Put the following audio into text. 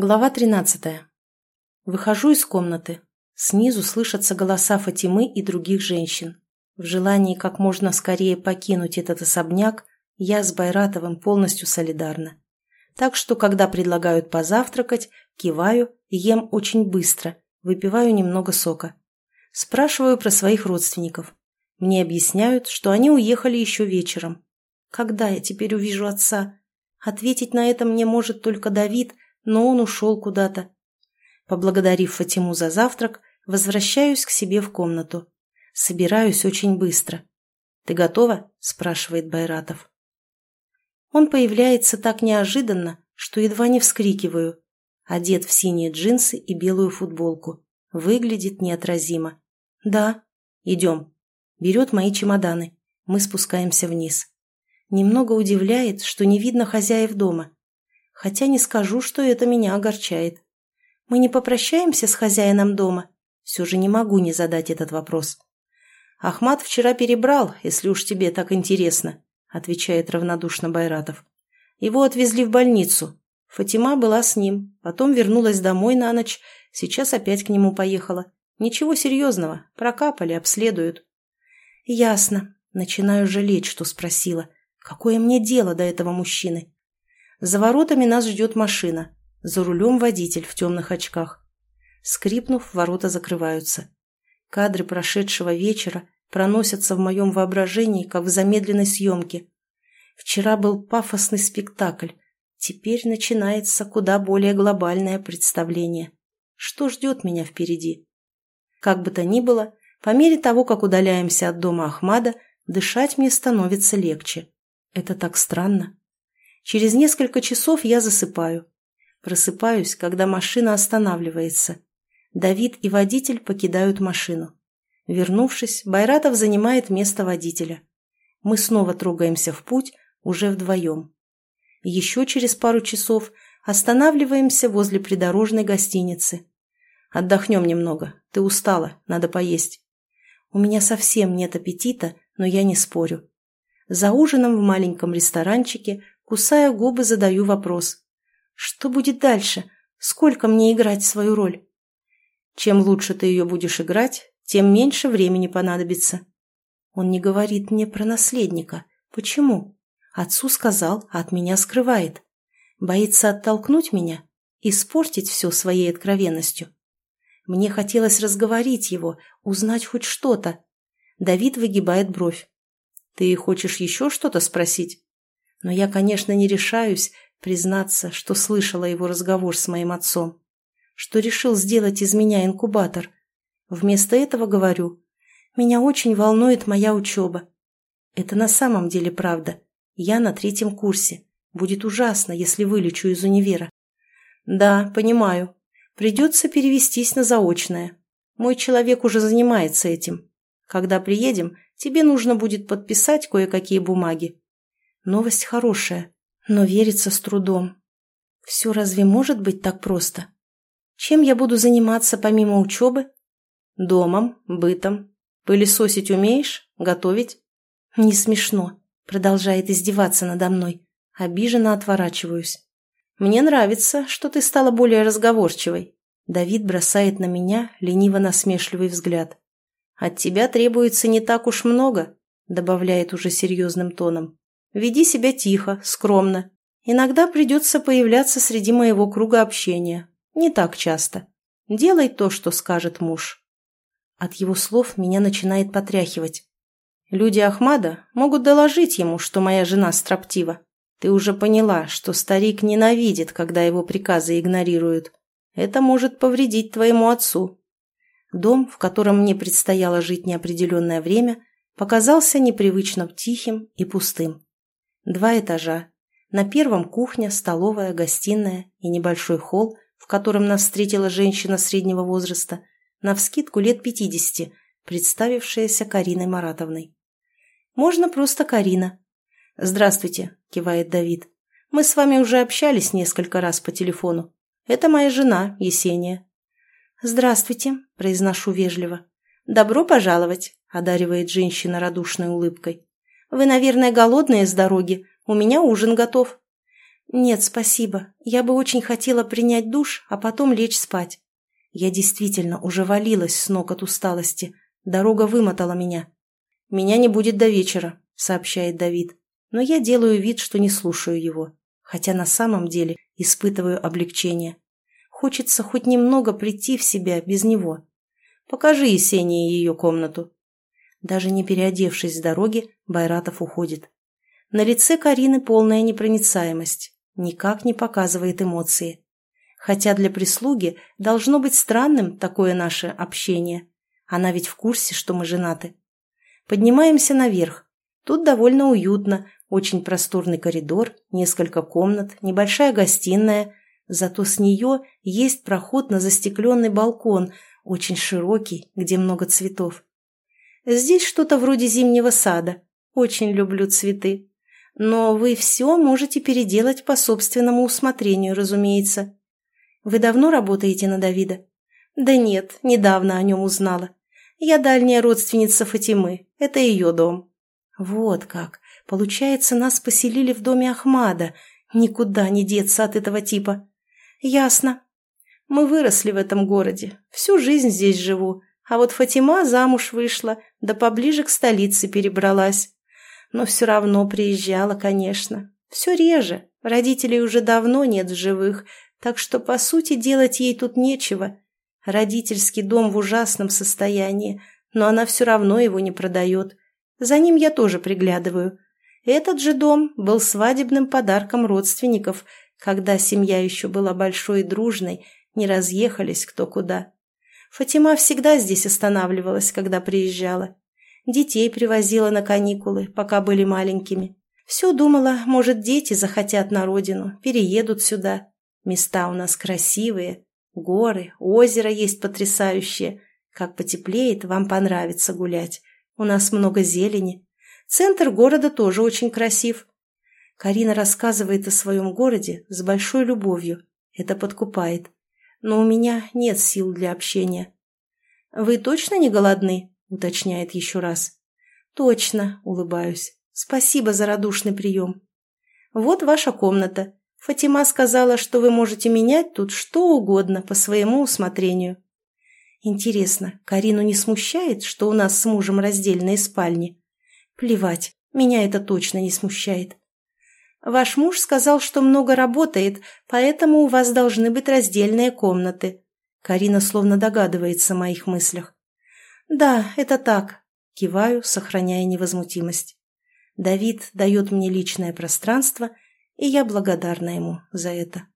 Глава 13. Выхожу из комнаты. Снизу слышатся голоса Фатимы и других женщин. В желании как можно скорее покинуть этот особняк, я с Байратовым полностью солидарна. Так что, когда предлагают позавтракать, киваю ем очень быстро, выпиваю немного сока. Спрашиваю про своих родственников. Мне объясняют, что они уехали еще вечером. Когда я теперь увижу отца? Ответить на это мне может только Давид – но он ушел куда-то. Поблагодарив Фатиму за завтрак, возвращаюсь к себе в комнату. Собираюсь очень быстро. «Ты готова?» – спрашивает Байратов. Он появляется так неожиданно, что едва не вскрикиваю. Одет в синие джинсы и белую футболку. Выглядит неотразимо. «Да». «Идем». Берет мои чемоданы. Мы спускаемся вниз. Немного удивляет, что не видно хозяев дома хотя не скажу, что это меня огорчает. Мы не попрощаемся с хозяином дома? Все же не могу не задать этот вопрос. Ахмат вчера перебрал, если уж тебе так интересно, отвечает равнодушно Байратов. Его отвезли в больницу. Фатима была с ним, потом вернулась домой на ночь, сейчас опять к нему поехала. Ничего серьезного, прокапали, обследуют. Ясно. Начинаю жалеть, что спросила. Какое мне дело до этого мужчины? За воротами нас ждет машина. За рулем водитель в темных очках. Скрипнув, ворота закрываются. Кадры прошедшего вечера проносятся в моем воображении, как в замедленной съемке. Вчера был пафосный спектакль. Теперь начинается куда более глобальное представление. Что ждет меня впереди? Как бы то ни было, по мере того, как удаляемся от дома Ахмада, дышать мне становится легче. Это так странно. Через несколько часов я засыпаю. Просыпаюсь, когда машина останавливается. Давид и водитель покидают машину. Вернувшись, Байратов занимает место водителя. Мы снова трогаемся в путь, уже вдвоем. Еще через пару часов останавливаемся возле придорожной гостиницы. Отдохнем немного, ты устала, надо поесть. У меня совсем нет аппетита, но я не спорю. За ужином в маленьком ресторанчике Кусая губы, задаю вопрос. Что будет дальше? Сколько мне играть свою роль? Чем лучше ты ее будешь играть, тем меньше времени понадобится. Он не говорит мне про наследника. Почему? Отцу сказал, а от меня скрывает. Боится оттолкнуть меня? Испортить все своей откровенностью? Мне хотелось разговорить его, узнать хоть что-то. Давид выгибает бровь. «Ты хочешь еще что-то спросить?» Но я, конечно, не решаюсь признаться, что слышала его разговор с моим отцом, что решил сделать из меня инкубатор. Вместо этого говорю, меня очень волнует моя учеба. Это на самом деле правда. Я на третьем курсе. Будет ужасно, если вылечу из универа. Да, понимаю. Придется перевестись на заочное. Мой человек уже занимается этим. Когда приедем, тебе нужно будет подписать кое-какие бумаги. Новость хорошая, но верится с трудом. Все разве может быть так просто? Чем я буду заниматься помимо учебы? Домом, бытом. Пылесосить умеешь? Готовить? Не смешно. Продолжает издеваться надо мной. Обиженно отворачиваюсь. Мне нравится, что ты стала более разговорчивой. Давид бросает на меня лениво-насмешливый взгляд. От тебя требуется не так уж много, добавляет уже серьезным тоном. Веди себя тихо, скромно. Иногда придется появляться среди моего круга общения. Не так часто. Делай то, что скажет муж. От его слов меня начинает потряхивать. Люди Ахмада могут доложить ему, что моя жена строптива. Ты уже поняла, что старик ненавидит, когда его приказы игнорируют. Это может повредить твоему отцу. Дом, в котором мне предстояло жить неопределенное время, показался непривычно тихим и пустым. Два этажа. На первом кухня, столовая, гостиная и небольшой холл, в котором нас встретила женщина среднего возраста, навскидку лет пятидесяти, представившаяся Кариной Маратовной. «Можно просто Карина». «Здравствуйте», – кивает Давид. «Мы с вами уже общались несколько раз по телефону. Это моя жена, Есения». «Здравствуйте», – произношу вежливо. «Добро пожаловать», – одаривает женщина радушной улыбкой. «Вы, наверное, голодные с дороги. У меня ужин готов». «Нет, спасибо. Я бы очень хотела принять душ, а потом лечь спать. Я действительно уже валилась с ног от усталости. Дорога вымотала меня. «Меня не будет до вечера», — сообщает Давид. Но я делаю вид, что не слушаю его, хотя на самом деле испытываю облегчение. Хочется хоть немного прийти в себя без него. Покажи Есении ее комнату. Даже не переодевшись с дороги, Байратов уходит. На лице Карины полная непроницаемость никак не показывает эмоции. Хотя для прислуги должно быть странным такое наше общение. Она ведь в курсе, что мы женаты. Поднимаемся наверх. Тут довольно уютно, очень просторный коридор, несколько комнат, небольшая гостиная. Зато с нее есть проход на застекленный балкон, очень широкий, где много цветов. Здесь что-то вроде зимнего сада. Очень люблю цветы. Но вы все можете переделать по собственному усмотрению, разумеется. Вы давно работаете на Давида? Да нет, недавно о нем узнала. Я дальняя родственница Фатимы. Это ее дом. Вот как. Получается, нас поселили в доме Ахмада. Никуда не деться от этого типа. Ясно. Мы выросли в этом городе. Всю жизнь здесь живу. А вот Фатима замуж вышла, да поближе к столице перебралась но все равно приезжала, конечно. Все реже. Родителей уже давно нет живых, так что, по сути, делать ей тут нечего. Родительский дом в ужасном состоянии, но она все равно его не продает. За ним я тоже приглядываю. Этот же дом был свадебным подарком родственников, когда семья еще была большой и дружной, не разъехались кто куда. Фатима всегда здесь останавливалась, когда приезжала. Детей привозила на каникулы, пока были маленькими. Все думала, может, дети захотят на родину, переедут сюда. Места у нас красивые, горы, озеро есть потрясающее. Как потеплеет, вам понравится гулять. У нас много зелени. Центр города тоже очень красив. Карина рассказывает о своем городе с большой любовью. Это подкупает. Но у меня нет сил для общения. «Вы точно не голодны?» — уточняет еще раз. «Точно», — улыбаюсь. «Спасибо за радушный прием». «Вот ваша комната. Фатима сказала, что вы можете менять тут что угодно по своему усмотрению». «Интересно, Карину не смущает, что у нас с мужем раздельные спальни?» «Плевать, меня это точно не смущает». «Ваш муж сказал, что много работает, поэтому у вас должны быть раздельные комнаты». Карина словно догадывается о моих мыслях. «Да, это так», — киваю, сохраняя невозмутимость. Давид дает мне личное пространство, и я благодарна ему за это.